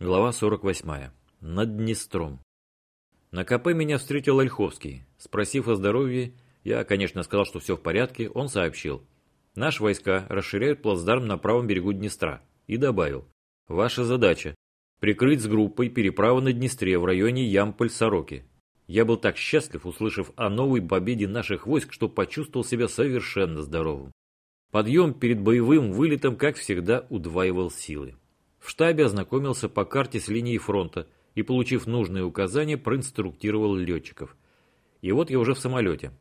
Глава 48. Над Днестром. На КП меня встретил Ольховский. Спросив о здоровье, я, конечно, сказал, что все в порядке, он сообщил. Наши войска расширяют плацдарм на правом берегу Днестра. И добавил. Ваша задача – прикрыть с группой переправу на Днестре в районе Ямполь-Сороки. Я был так счастлив, услышав о новой победе наших войск, что почувствовал себя совершенно здоровым. Подъем перед боевым вылетом, как всегда, удваивал силы. В штабе ознакомился по карте с линией фронта и, получив нужные указания, проинструктировал летчиков. И вот я уже в самолете.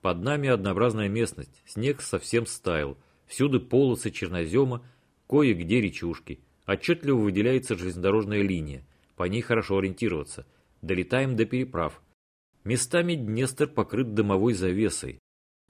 Под нами однообразная местность, снег совсем стаял, всюду полосы чернозема, кое-где речушки. Отчетливо выделяется железнодорожная линия, по ней хорошо ориентироваться. Долетаем до переправ. Местами Днестр покрыт дымовой завесой.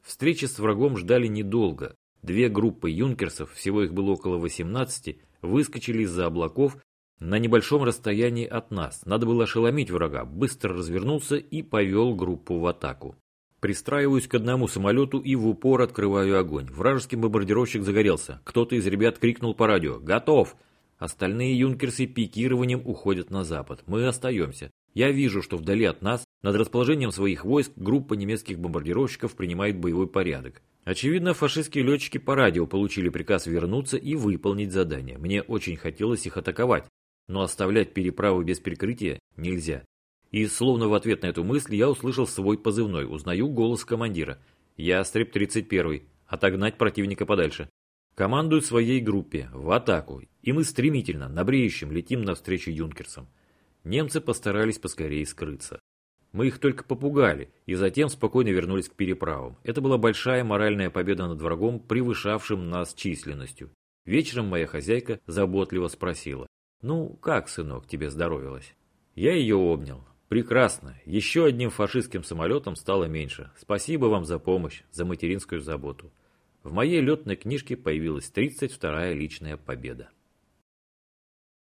Встречи с врагом ждали недолго. Две группы юнкерсов, всего их было около 18, выскочили из-за облаков на небольшом расстоянии от нас. Надо было ошеломить врага, быстро развернулся и повел группу в атаку. Пристраиваюсь к одному самолету и в упор открываю огонь. Вражеский бомбардировщик загорелся. Кто-то из ребят крикнул по радио «Готов!». Остальные юнкерсы пикированием уходят на запад. Мы остаемся. Я вижу, что вдали от нас, над расположением своих войск, группа немецких бомбардировщиков принимает боевой порядок. Очевидно, фашистские летчики по радио получили приказ вернуться и выполнить задание. Мне очень хотелось их атаковать, но оставлять переправы без прикрытия нельзя. И словно в ответ на эту мысль я услышал свой позывной, узнаю голос командира. Я Стреп 31 отогнать противника подальше. Командую своей группе, в атаку, и мы стремительно, на бреющем, летим навстречу юнкерсам. Немцы постарались поскорее скрыться. Мы их только попугали, и затем спокойно вернулись к переправам. Это была большая моральная победа над врагом, превышавшим нас численностью. Вечером моя хозяйка заботливо спросила, «Ну, как, сынок, тебе здоровилось?» Я ее обнял. «Прекрасно. Еще одним фашистским самолетом стало меньше. Спасибо вам за помощь, за материнскую заботу». В моей летной книжке появилась 32-я личная победа.